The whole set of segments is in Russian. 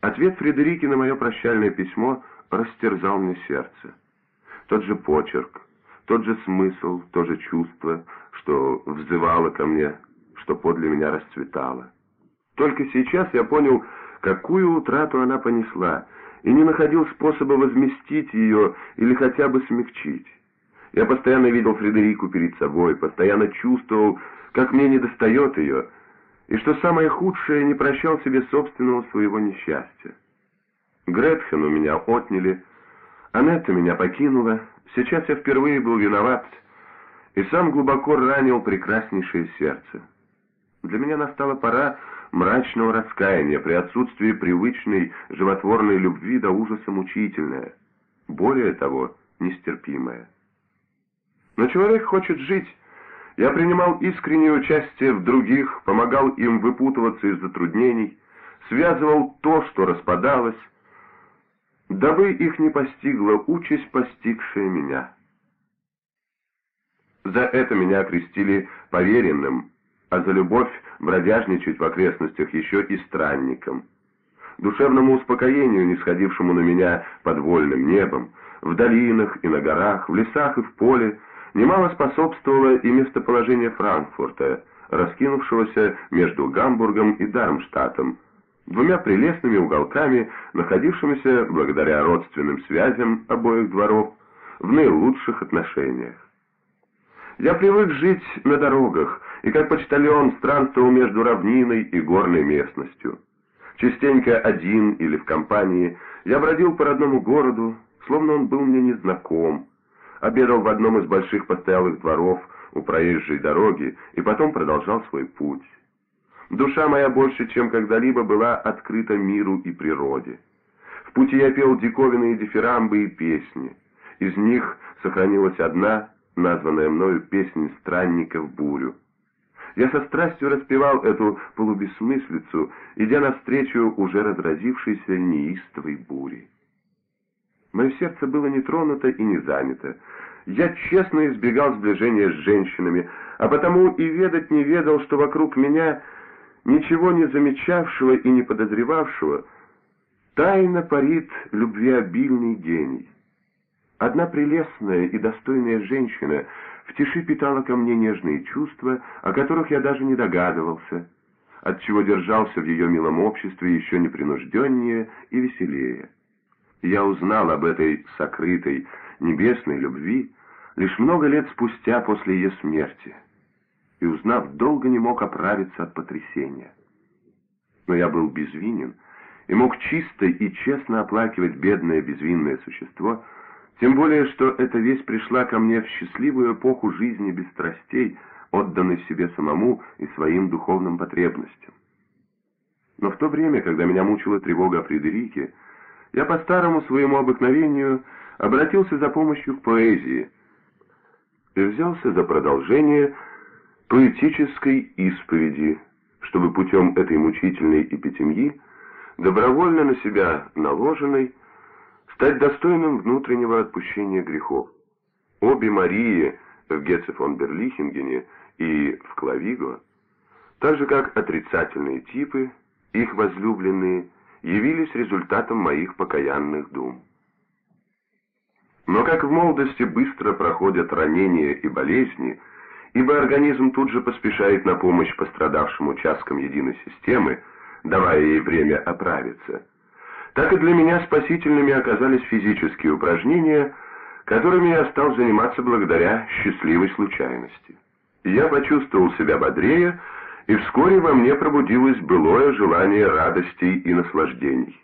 Ответ Фредерики на мое прощальное письмо растерзал мне сердце. Тот же почерк, тот же смысл, то же чувство, что взывало ко мне, что подле меня расцветало. Только сейчас я понял, какую утрату она понесла, и не находил способа возместить ее или хотя бы смягчить. Я постоянно видел Фредерику перед собой, постоянно чувствовал, как мне недостает ее, и что самое худшее, не прощал себе собственного своего несчастья. Гретхен у меня отняли, Анетта меня покинула, сейчас я впервые был виноват и сам глубоко ранил прекраснейшее сердце. Для меня настала пора мрачного раскаяния при отсутствии привычной животворной любви до ужаса мучительная, более того, нестерпимая. Но человек хочет жить. Я принимал искреннее участие в других, помогал им выпутываться из затруднений, связывал то, что распадалось, дабы их не постигла участь, постигшая меня. За это меня окрестили поверенным, а за любовь бродяжничать в окрестностях еще и странником. Душевному успокоению, не сходившему на меня под вольным небом, в долинах и на горах, в лесах и в поле, немало способствовало и местоположение Франкфурта, раскинувшегося между Гамбургом и Дармштадтом, двумя прелестными уголками, находившимися, благодаря родственным связям обоих дворов, в наилучших отношениях. Я привык жить на дорогах, и как почтальон странствовал между равниной и горной местностью. Частенько один или в компании я бродил по родному городу, словно он был мне незнаком, обедал в одном из больших постоялых дворов у проезжей дороги и потом продолжал свой путь. Душа моя больше, чем когда-либо, была открыта миру и природе. В пути я пел диковинные дифирамбы и песни. Из них сохранилась одна, названная мною «Песнь странника в бурю». Я со страстью распевал эту полубессмыслицу, идя навстречу уже разразившейся неистовой бури. Мое сердце было не тронуто и не занято. Я честно избегал сближения с женщинами, а потому и ведать не ведал, что вокруг меня, ничего не замечавшего и не подозревавшего, тайно парит любвеобильный гений. Одна прелестная и достойная женщина в тиши питала ко мне нежные чувства, о которых я даже не догадывался, отчего держался в ее милом обществе еще непринужденнее и веселее. Я узнал об этой сокрытой небесной любви лишь много лет спустя после ее смерти, и, узнав, долго не мог оправиться от потрясения. Но я был безвинен и мог чисто и честно оплакивать бедное безвинное существо, тем более, что эта весть пришла ко мне в счастливую эпоху жизни без страстей, отданной себе самому и своим духовным потребностям. Но в то время, когда меня мучила тревога о Фредерике, я по старому своему обыкновению обратился за помощью к поэзии и взялся за продолжение поэтической исповеди, чтобы путем этой мучительной эпитемьи, добровольно на себя наложенной, стать достойным внутреннего отпущения грехов. Обе Марии в Гетце фон Берлихингене и в Клавиго, так же как отрицательные типы, их возлюбленные – явились результатом моих покаянных дум. Но как в молодости быстро проходят ранения и болезни, ибо организм тут же поспешает на помощь пострадавшим участкам единой системы, давая ей время оправиться, так и для меня спасительными оказались физические упражнения, которыми я стал заниматься благодаря счастливой случайности. Я почувствовал себя бодрее, и вскоре во мне пробудилось былое желание радостей и наслаждений.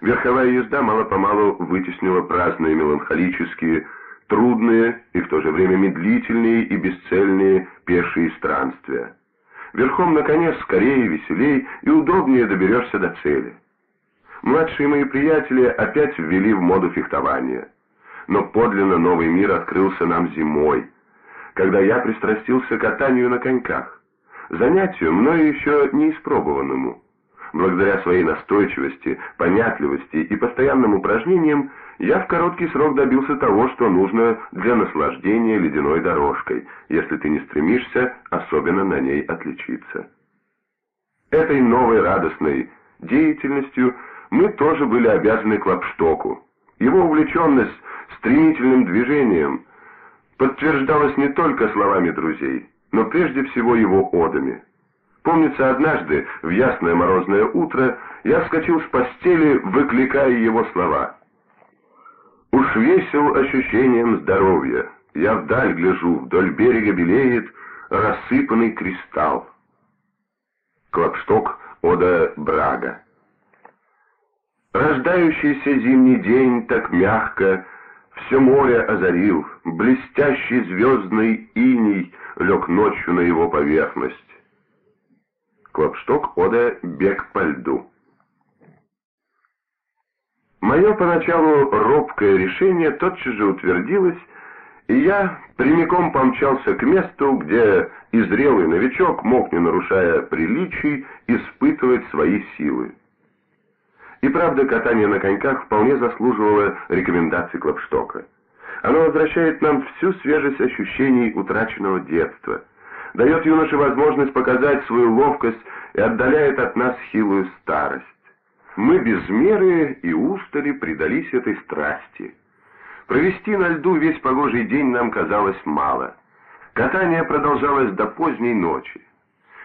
Верховая езда мало-помалу вытеснила праздные меланхолические, трудные и в то же время медлительные и бесцельные пешие странствия. Верхом на коне скорее, веселей и удобнее доберешься до цели. Младшие мои приятели опять ввели в моду фехтование. Но подлинно новый мир открылся нам зимой, когда я пристрастился к катанию на коньках занятию, мною еще не испробованному. Благодаря своей настойчивости, понятливости и постоянным упражнениям я в короткий срок добился того, что нужно для наслаждения ледяной дорожкой, если ты не стремишься особенно на ней отличиться. Этой новой радостной деятельностью мы тоже были обязаны Клопштоку. Его увлеченность стремительным движением подтверждалась не только словами друзей, но прежде всего его одами. Помнится, однажды, в ясное морозное утро, я вскочил с постели, выкликая его слова. «Уж весел ощущением здоровья, я вдаль гляжу, вдоль берега белеет рассыпанный кристалл». Клопшток, Ода Брага. Рождающийся зимний день так мягко все море озарил, блестящий звездный иней лег ночью на его поверхность. Клопшток Ода «Бег по льду». Мое поначалу робкое решение тотчас же утвердилось, и я прямиком помчался к месту, где и зрелый новичок мог, не нарушая приличий, испытывать свои силы. И правда, катание на коньках вполне заслуживало рекомендаций Клопштока. Оно возвращает нам всю свежесть ощущений утраченного детства, дает юноше возможность показать свою ловкость и отдаляет от нас хилую старость. Мы без меры и устали предались этой страсти. Провести на льду весь погожий день нам казалось мало. Катание продолжалось до поздней ночи.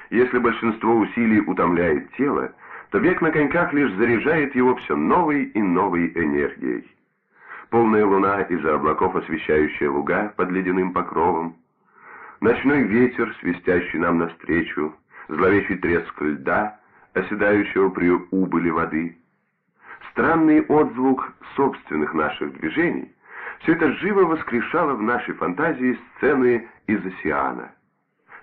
Если большинство усилий утомляет тело, то бег на коньках лишь заряжает его все новой и новой энергией. Полная луна из-за облаков, освещающая луга под ледяным покровом, ночной ветер, свистящий нам навстречу, зловещий треск льда, оседающего при убыли воды, странный отзвук собственных наших движений — все это живо воскрешало в нашей фантазии сцены из «Осиана».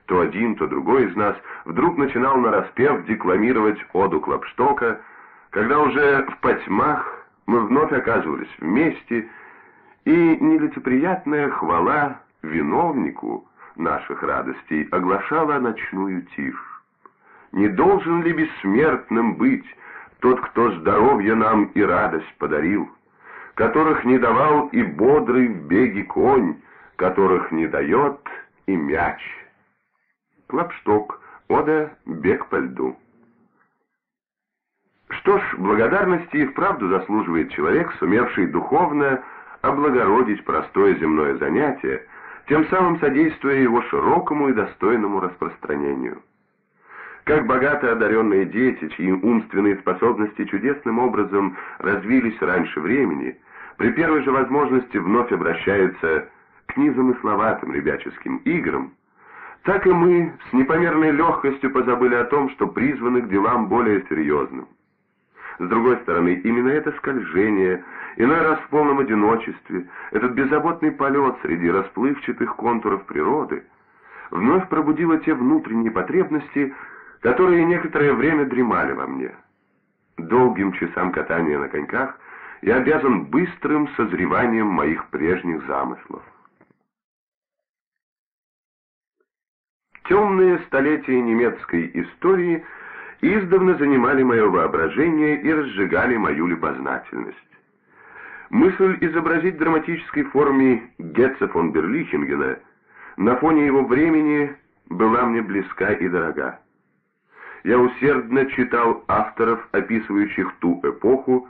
То один, то другой из нас вдруг начинал нараспев декламировать оду Клопштока, когда уже в потьмах мы вновь оказывались вместе, и нелицеприятная хвала виновнику наших радостей оглашала ночную тишь. Не должен ли бессмертным быть тот, кто здоровье нам и радость подарил, которых не давал и бодрый в беге конь, которых не дает и мяч? Клапшток, Ода «Бег по льду». Что ж, благодарности и вправду заслуживает человек, сумевший духовно облагородить простое земное занятие, тем самым содействуя его широкому и достойному распространению. Как богато одаренные дети, чьи умственные способности чудесным образом развились раньше времени, при первой же возможности вновь обращаются к незамысловатым ребяческим играм, так и мы с непомерной легкостью позабыли о том, что призваны к делам более серьезным. С другой стороны, именно это скольжение, иной раз в полном одиночестве, этот беззаботный полет среди расплывчатых контуров природы, вновь пробудило те внутренние потребности, которые некоторое время дремали во мне. Долгим часам катания на коньках я обязан быстрым созреванием моих прежних замыслов. Темные столетия немецкой истории издавна занимали мое воображение и разжигали мою любознательность. Мысль изобразить в драматической форме Гетца фон Берлихингена на фоне его времени была мне близка и дорога. Я усердно читал авторов, описывающих ту эпоху,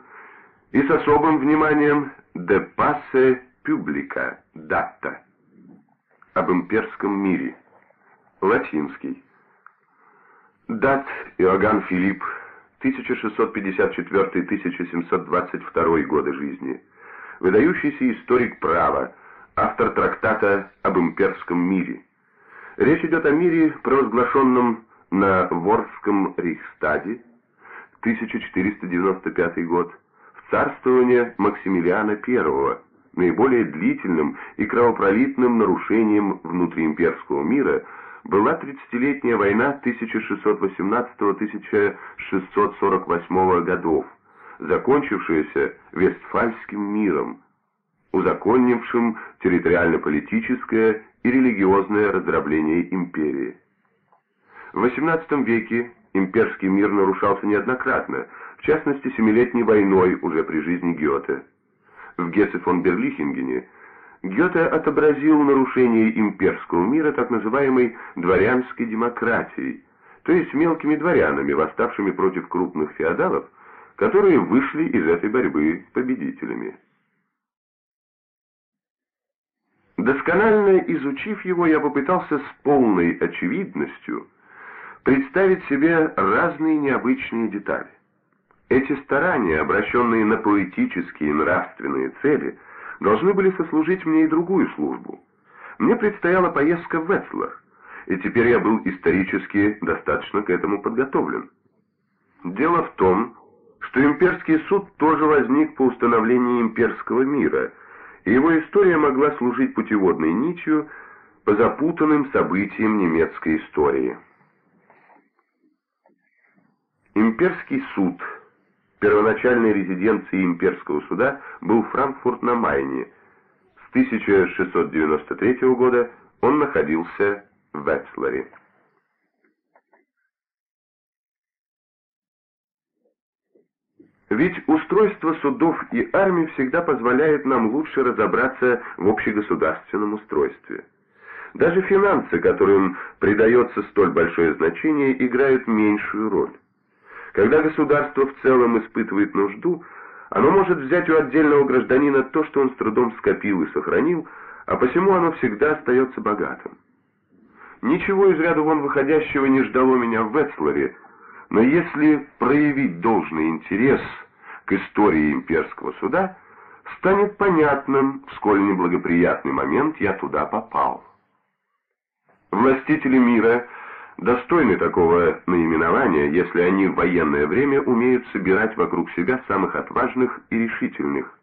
и с особым вниманием «De passe publica» дата об имперском мире – Латинский. Дат Иоганн Филипп, 1654-1722 годы жизни. Выдающийся историк права, автор трактата об имперском мире. Речь идет о мире, провозглашенном на Ворском Рейхстаде, 1495 год, в царствование Максимилиана I, наиболее длительным и кровопролитным нарушением внутриимперского мира – была тридцатилетняя война 1648-1648 годов, закончившаяся Вестфальским миром, узаконившим территориально-политическое и религиозное раздробление империи. В XVIII веке имперский мир нарушался неоднократно, в частности, Семилетней войной уже при жизни Гёте. В Гессе фон Берлихингене Гёте отобразил нарушение имперского мира так называемой дворянской демократией, то есть мелкими дворянами, восставшими против крупных феодалов, которые вышли из этой борьбы победителями. Досконально изучив его, я попытался с полной очевидностью представить себе разные необычные детали. Эти старания, обращенные на поэтические и нравственные цели, должны были сослужить мне и другую службу. Мне предстояла поездка в Ветслер, и теперь я был исторически достаточно к этому подготовлен. Дело в том, что имперский суд тоже возник по установлению имперского мира, и его история могла служить путеводной нитью по запутанным событиям немецкой истории. Имперский суд, первоначальной резиденцией имперского суда, был Франкфурт на Майне. С 1693 года он находился в Вецлере. Ведь устройство судов и армий всегда позволяет нам лучше разобраться в общегосударственном устройстве. Даже финансы, которым придается столь большое значение, играют меньшую роль. Когда государство в целом испытывает нужду, оно может взять у отдельного гражданина то, что он с трудом скопил и сохранил, а посему оно всегда остается богатым. Ничего из ряда вон выходящего не ждало меня в Ветслере, но если проявить должный интерес к истории имперского суда, станет понятным, в сколь неблагоприятный момент я туда попал. Властители мира достойны такого наименования, если они в военное время умеют собирать вокруг себя самых отважных и решительных,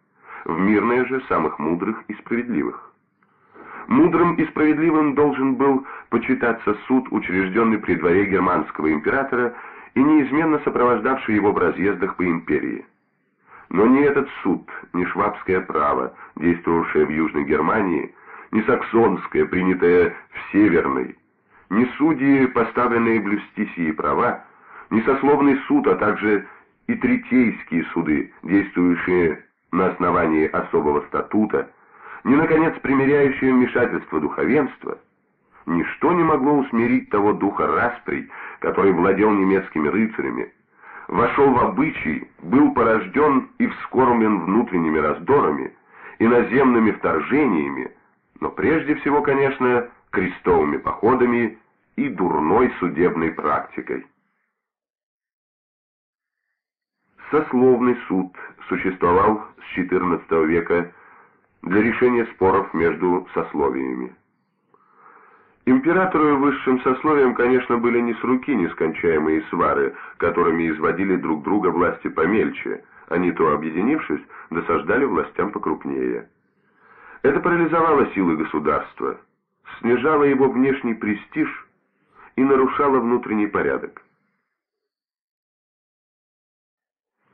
в мирное же самых мудрых и справедливых. Мудрым и справедливым должен был почитаться суд, учрежденный при дворе германского императора и неизменно сопровождавший его в разъездах по империи. Но ни этот суд, ни швабское право, действовавшее в Южной Германии, ни саксонское, принятое в Северной, ни судьи, поставленные блюсти сии права, ни сословный суд, а также и третейские суды, действующие на основании особого статута, ни, наконец, примиряющее вмешательство духовенства, ничто не могло усмирить того духа расприй, который владел немецкими рыцарями, вошел в обычай, был порожден и вскормлен внутренними раздорами, и наземными вторжениями, но прежде всего, конечно, крестовыми походами и дурной судебной практикой. Сословный суд существовал с XIV века для решения споров между сословиями. Императору и высшим сословиям, конечно, были не с руки нескончаемые свары, которыми изводили друг друга власти помельче, они то объединившись, досаждали властям покрупнее. Это парализовало силы государства, снижало его внешний престиж и нарушало внутренний порядок.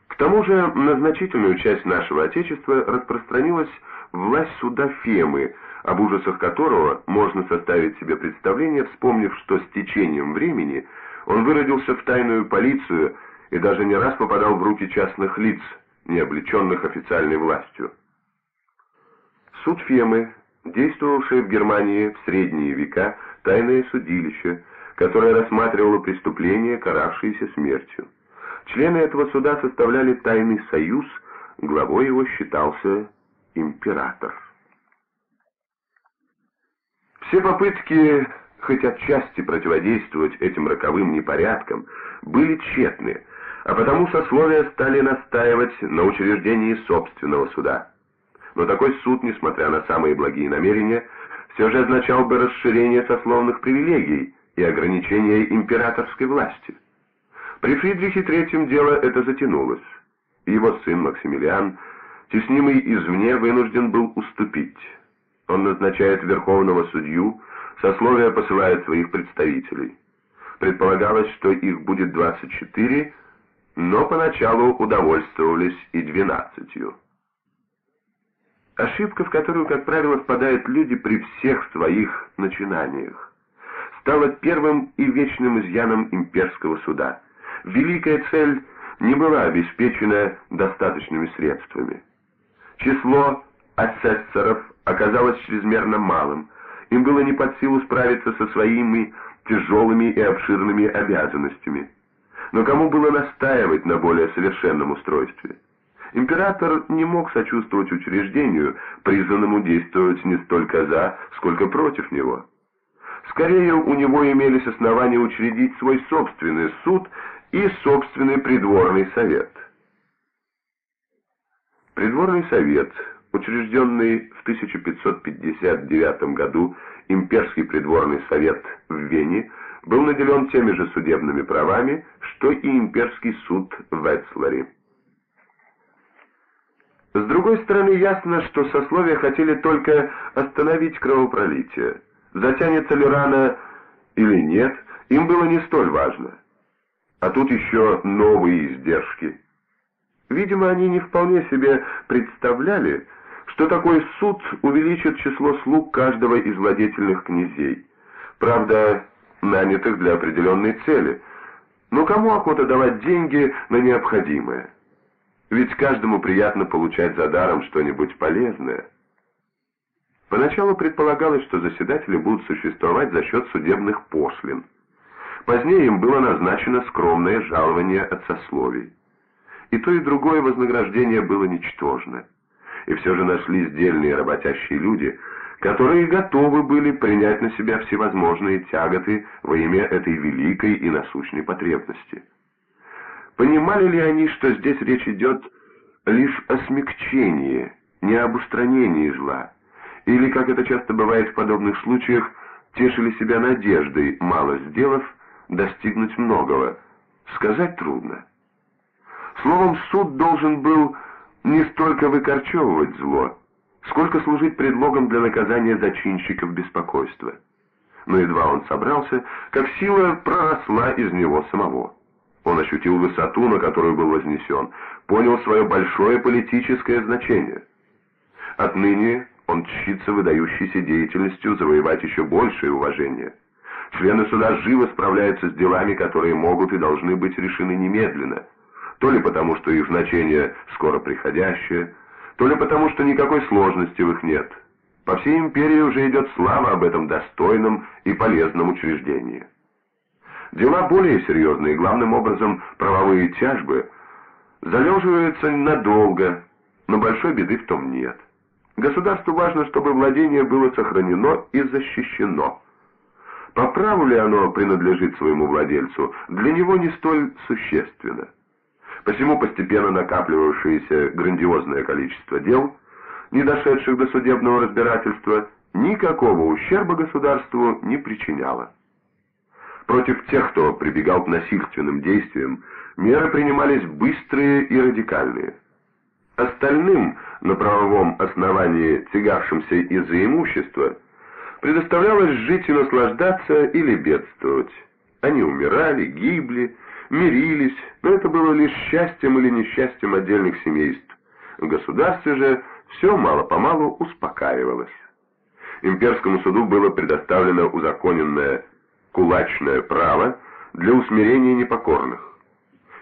К тому же на значительную часть нашего Отечества распространилась власть суда Фемы, об ужасах которого можно составить себе представление, вспомнив, что с течением времени он выродился в тайную полицию и даже не раз попадал в руки частных лиц, не облеченных официальной властью. Суд Фемы, действовавшее в Германии в средние века тайное судилище, которое рассматривало преступления, каравшиеся смертью. Члены этого суда составляли тайный союз, главой его считался император. Все попытки хоть отчасти противодействовать этим роковым непорядкам были тщетны, а потому сословия стали настаивать на учреждении собственного суда. Но такой суд, несмотря на самые благие намерения, все же означал бы расширение сословных привилегий и ограничение императорской власти. При Фридрихе III дело это затянулось. Его сын Максимилиан, теснимый извне, вынужден был уступить. Он назначает верховного судью, сословия посылает своих представителей. Предполагалось, что их будет 24, но поначалу удовольствовались и 12. Ошибка, в которую, как правило, впадают люди при всех своих начинаниях, стала первым и вечным изъяном имперского суда. Великая цель не была обеспечена достаточными средствами. Число асессоров оказалось чрезмерно малым. Им было не под силу справиться со своими тяжелыми и обширными обязанностями. Но кому было настаивать на более совершенном устройстве? Император не мог сочувствовать учреждению, призванному действовать не столько за, сколько против него. Скорее, у него имелись основания учредить свой собственный суд и собственный придворный совет. Придворный совет, учрежденный в 1559 году имперский придворный совет в Вене, был наделен теми же судебными правами, что и имперский суд в Эцлере. С другой стороны, ясно, что сословия хотели только остановить кровопролитие. Затянется ли рана или нет, им было не столь важно. А тут еще новые издержки. Видимо, они не вполне себе представляли, что такой суд увеличит число слуг каждого из владетельных князей. Правда, нанятых для определенной цели. Но кому охота давать деньги на необходимое? Ведь каждому приятно получать за даром что-нибудь полезное. Поначалу предполагалось, что заседатели будут существовать за счет судебных пошлин. Позднее им было назначено скромное жалование от сословий. И то, и другое вознаграждение было ничтожно. И все же нашлись дельные работящие люди, которые готовы были принять на себя всевозможные тяготы во имя этой великой и насущной потребности. Понимали ли они, что здесь речь идет лишь о смягчении, не об устранении зла? Или, как это часто бывает в подобных случаях, тешили себя надеждой, мало сделав, достигнуть многого? Сказать трудно. Словом, суд должен был не столько выкорчевывать зло, сколько служить предлогом для наказания зачинщиков беспокойства. Но едва он собрался, как сила проросла из него самого. Он ощутил высоту, на которую был вознесен, понял свое большое политическое значение. Отныне он тщится выдающейся деятельностью завоевать еще большее уважение. Члены суда живо справляются с делами, которые могут и должны быть решены немедленно, то ли потому, что их значение скоро приходящее, то ли потому, что никакой сложности в их нет. По всей империи уже идет слава об этом достойном и полезном учреждении. Дела более серьезные, главным образом правовые тяжбы, залеживаются надолго, но большой беды в том нет. Государству важно, чтобы владение было сохранено и защищено. По праву ли оно принадлежит своему владельцу, для него не столь существенно. Посему постепенно накапливавшееся грандиозное количество дел, не дошедших до судебного разбирательства, никакого ущерба государству не причиняло. Против тех, кто прибегал к насильственным действиям, меры принимались быстрые и радикальные. Остальным, на правовом основании тягавшимся из-за имущества, предоставлялось жить и наслаждаться или бедствовать. Они умирали, гибли, мирились, но это было лишь счастьем или несчастьем отдельных семейств. В государстве же все мало-помалу успокаивалось. Имперскому суду было предоставлено узаконенное кулачное право для усмирения непокорных.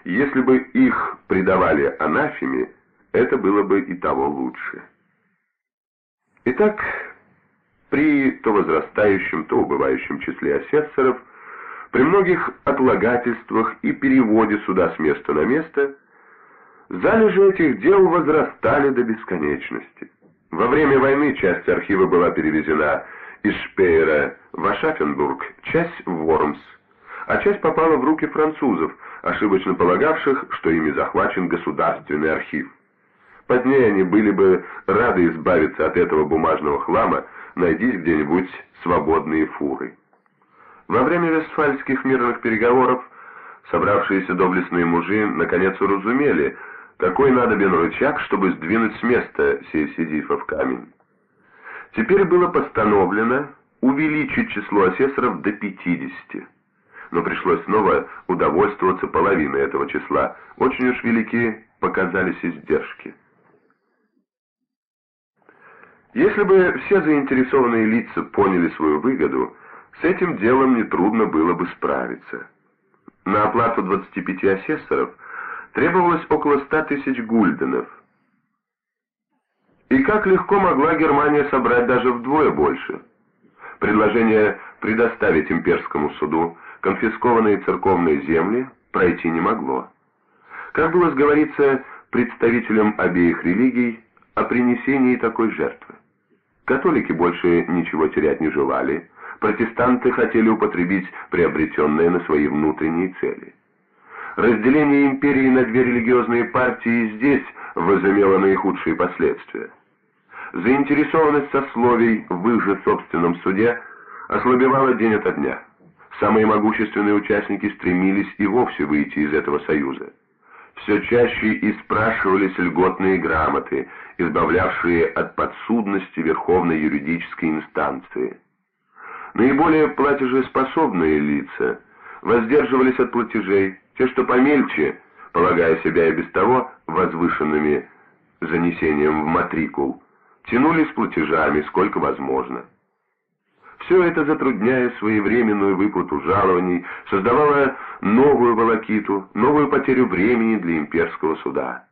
Если бы их предавали анафеме, это было бы и того лучше. Итак, при то возрастающем, то убывающем числе асессоров, при многих отлагательствах и переводе суда с места на место, залежи этих дел возрастали до бесконечности. Во время войны часть архива была перевезена из Шпеера в Ашафенбург, часть в Вормс, а часть попала в руки французов, ошибочно полагавших, что ими захвачен государственный архив. Позднее они были бы рады избавиться от этого бумажного хлама, найдись где-нибудь свободные фуры. Во время вестфальских мирных переговоров собравшиеся доблестные мужи наконец уразумели, какой надобен рычаг, чтобы сдвинуть с места сей Сидифов камень. Теперь было постановлено увеличить число асессоров до 50. Но пришлось снова удовольствоваться половиной этого числа. Очень уж велики показались издержки. Если бы все заинтересованные лица поняли свою выгоду, с этим делом нетрудно было бы справиться. На оплату 25 асессоров требовалось около 100 тысяч гульденов – и как легко могла Германия собрать даже вдвое больше. Предложение предоставить имперскому суду конфискованные церковные земли пройти не могло. Как было сговориться представителям обеих религий о принесении такой жертвы? Католики больше ничего терять не желали, протестанты хотели употребить приобретенное на свои внутренние цели. Разделение империи на две религиозные партии здесь возымело наихудшие последствия. Заинтересованность сословий в их же собственном суде ослабевала день ото дня. Самые могущественные участники стремились и вовсе выйти из этого союза. Все чаще и спрашивались льготные грамоты, избавлявшие от подсудности Верховной юридической инстанции. Наиболее платежеспособные лица воздерживались от платежей, те, что помельче, полагая себя и без того возвышенными занесением в матрикул, тянулись платежами сколько возможно. Все это, затрудняя своевременную выплату жалований, создавало новую волокиту, новую потерю времени для имперского суда.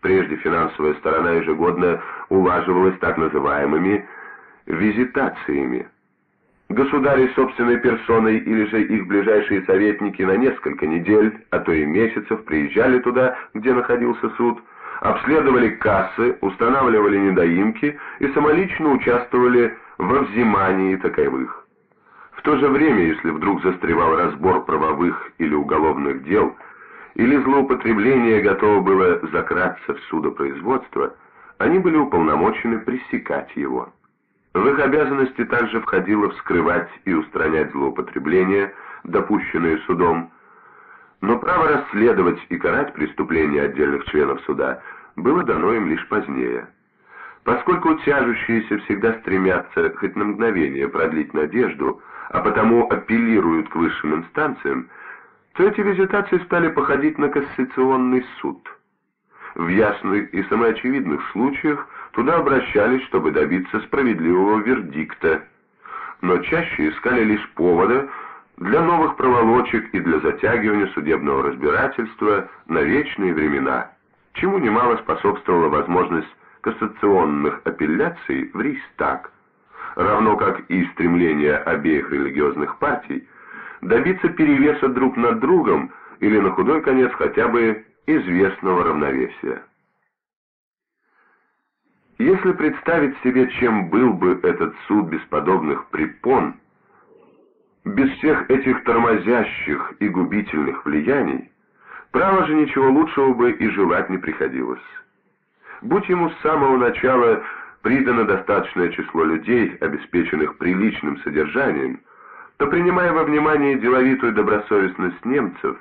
Прежде финансовая сторона ежегодно улаживалась так называемыми визитациями. Государи собственной персоной или же их ближайшие советники на несколько недель, а то и месяцев приезжали туда, где находился суд, обследовали кассы, устанавливали недоимки и самолично участвовали во взимании таковых. В то же время, если вдруг застревал разбор правовых или уголовных дел, или злоупотребление готово было закраться в судопроизводство, они были уполномочены пресекать его. В их обязанности также входило вскрывать и устранять злоупотребления, допущенные судом, но право расследовать и карать преступления отдельных членов суда было дано им лишь позднее. Поскольку тяжущиеся всегда стремятся хоть на мгновение продлить надежду, а потому апеллируют к высшим инстанциям, то эти визитации стали походить на кассационный суд. В ясных и самоочевидных случаях туда обращались, чтобы добиться справедливого вердикта, но чаще искали лишь повода для новых проволочек и для затягивания судебного разбирательства на вечные времена, чему немало способствовала возможность кассационных апелляций в Рейхстаг, равно как и стремление обеих религиозных партий добиться перевеса друг над другом или на худой конец хотя бы известного равновесия. Если представить себе, чем был бы этот суд без подобных препон, без всех этих тормозящих и губительных влияний, право же ничего лучшего бы и желать не приходилось. Будь ему с самого начала придано достаточное число людей, обеспеченных приличным содержанием, то, принимая во внимание деловитую добросовестность немцев,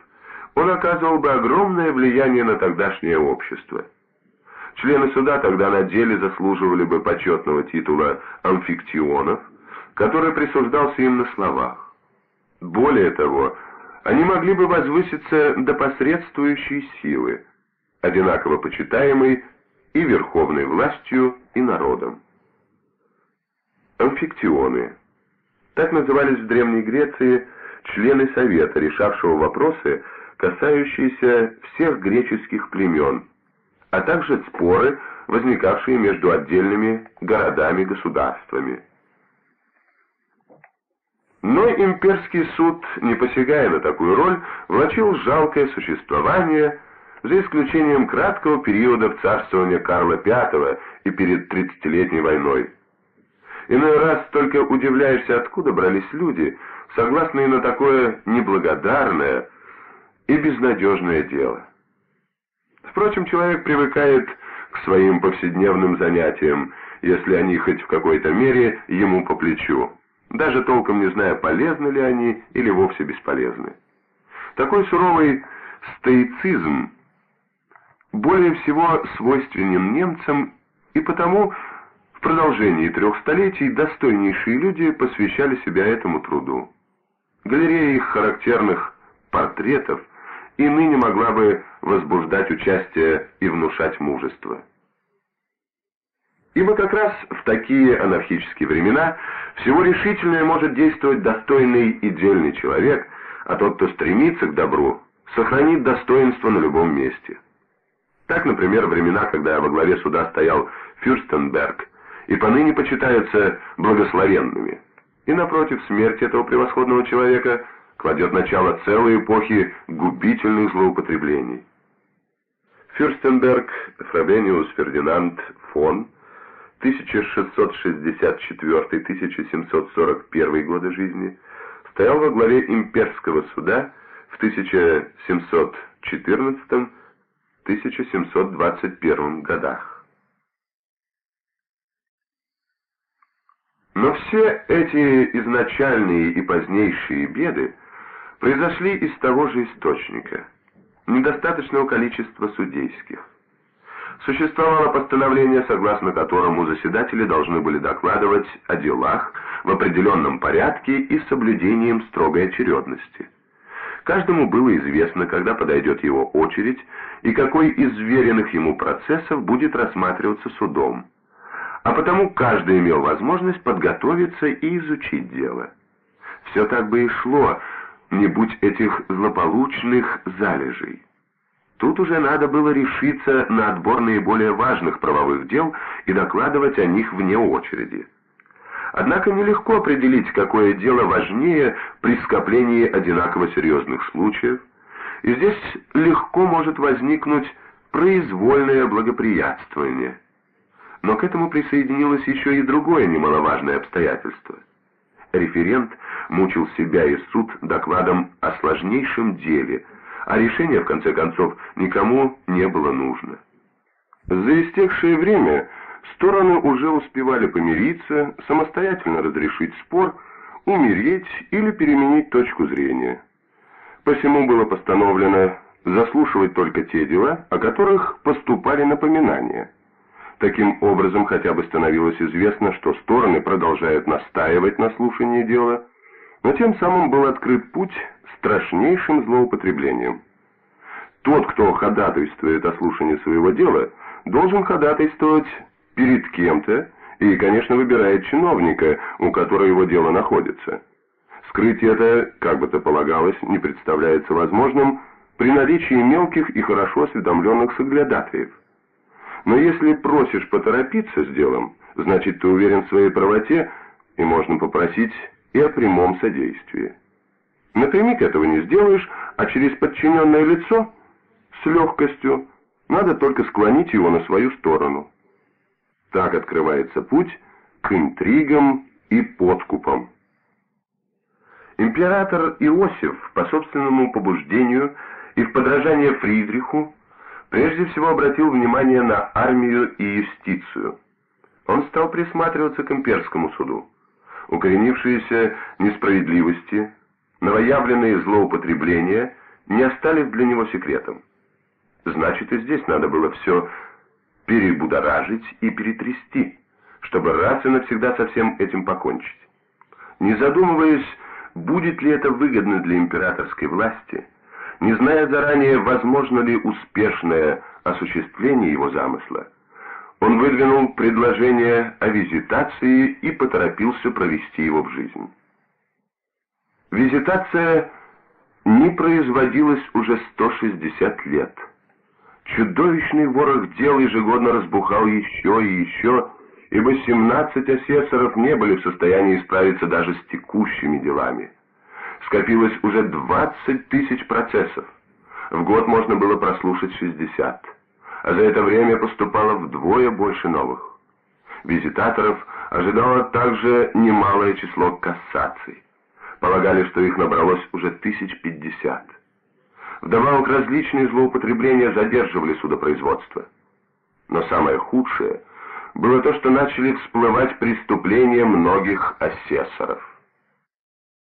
он оказывал бы огромное влияние на тогдашнее общество. Члены суда тогда на деле заслуживали бы почетного титула амфиктионов, который присуждался им на словах. Более того, они могли бы возвыситься до посредствующей силы, одинаково почитаемой и верховной властью, и народом. Амфиктионы. Так назывались в Древней Греции члены Совета, решавшего вопросы, касающиеся всех греческих племен, а также споры, возникавшие между отдельными городами-государствами. Но имперский суд, не посягая на такую роль, влачил жалкое существование – за исключением краткого периода в царствовании Карла V и перед тридцатилетней войной. Иной раз только удивляешься, откуда брались люди, согласные на такое неблагодарное и безнадежное дело. Впрочем, человек привыкает к своим повседневным занятиям, если они хоть в какой-то мере ему по плечу, даже толком не зная, полезны ли они или вовсе бесполезны. Такой суровый стоицизм более всего свойственен немцам, и потому в продолжении трех столетий достойнейшие люди посвящали себя этому труду. Галерея их характерных портретов и ныне могла бы возбуждать участие и внушать мужество. Ибо как раз в такие анархические времена всего решительнее может действовать достойный и дельный человек, а тот, кто стремится к добру, сохранит достоинство на любом месте. Так, например, времена, когда во главе суда стоял Фюрстенберг, и поныне почитаются благословенными. И напротив, смерть этого превосходного человека кладет начало целой эпохи губительных злоупотреблений. Фюрстенберг Фрабениус Фердинанд фон 1664-1741 годы жизни стоял во главе имперского суда в 1714-1721 годах. Но все эти изначальные и позднейшие беды произошли из того же источника – недостаточного количества судейских. Существовало постановление, согласно которому заседатели должны были докладывать о делах в определенном порядке и с соблюдением строгой очередности. Каждому было известно, когда подойдет его очередь и какой из веренных ему процессов будет рассматриваться судом. А потому каждый имел возможность подготовиться и изучить дело. Все так бы и шло, не будь этих злополучных залежей. Тут уже надо было решиться на отбор наиболее важных правовых дел и докладывать о них вне очереди. Однако нелегко определить, какое дело важнее при скоплении одинаково серьезных случаев, и здесь легко может возникнуть произвольное благоприятствование. Но к этому присоединилось еще и другое немаловажное обстоятельство. Референт мучил себя и суд докладом о сложнейшем деле – а решение, в конце концов, никому не было нужно. За истекшее время стороны уже успевали помириться, самостоятельно разрешить спор, умереть или переменить точку зрения. Посему было постановлено заслушивать только те дела, о которых поступали напоминания. Таким образом, хотя бы становилось известно, что стороны продолжают настаивать на слушании дела, но тем самым был открыт путь страшнейшим злоупотреблением. Тот, кто ходатайствует о слушании своего дела, должен ходатайствовать перед кем-то и, конечно, выбирает чиновника, у которого его дело находится. Скрыть это, как бы то полагалось, не представляется возможным при наличии мелких и хорошо осведомленных соглядатаев. Но если просишь поторопиться с делом, значит ты уверен в своей правоте, и можно попросить и о прямом содействии. Напрямик этого не сделаешь, а через подчиненное лицо с легкостью надо только склонить его на свою сторону. Так открывается путь к интригам и подкупам. Император Иосиф по собственному побуждению и в подражание Фридриху прежде всего обратил внимание на армию и юстицию. Он стал присматриваться к имперскому суду. Укоренившиеся несправедливости, Новоявленные злоупотребления не остались для него секретом. Значит, и здесь надо было все перебудоражить и перетрясти, чтобы раз и навсегда со всем этим покончить. Не задумываясь, будет ли это выгодно для императорской власти, не зная заранее, возможно ли успешное осуществление его замысла, он выдвинул предложение о визитации и поторопился провести его в жизнь. Визитация не производилась уже 160 лет. Чудовищный ворох дел ежегодно разбухал еще и еще, ибо 17 асессоров не были в состоянии справиться даже с текущими делами. Скопилось уже 20 тысяч процессов. В год можно было прослушать 60, а за это время поступало вдвое больше новых. Визитаторов ожидало также немалое число кассаций. Полагали, что их набралось уже тысяч пятьдесят. Вдобавок различные злоупотребления задерживали судопроизводство. Но самое худшее было то, что начали всплывать преступления многих асессоров.